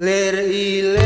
Lir ilah.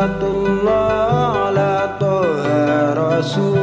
Salatullah ala Rasul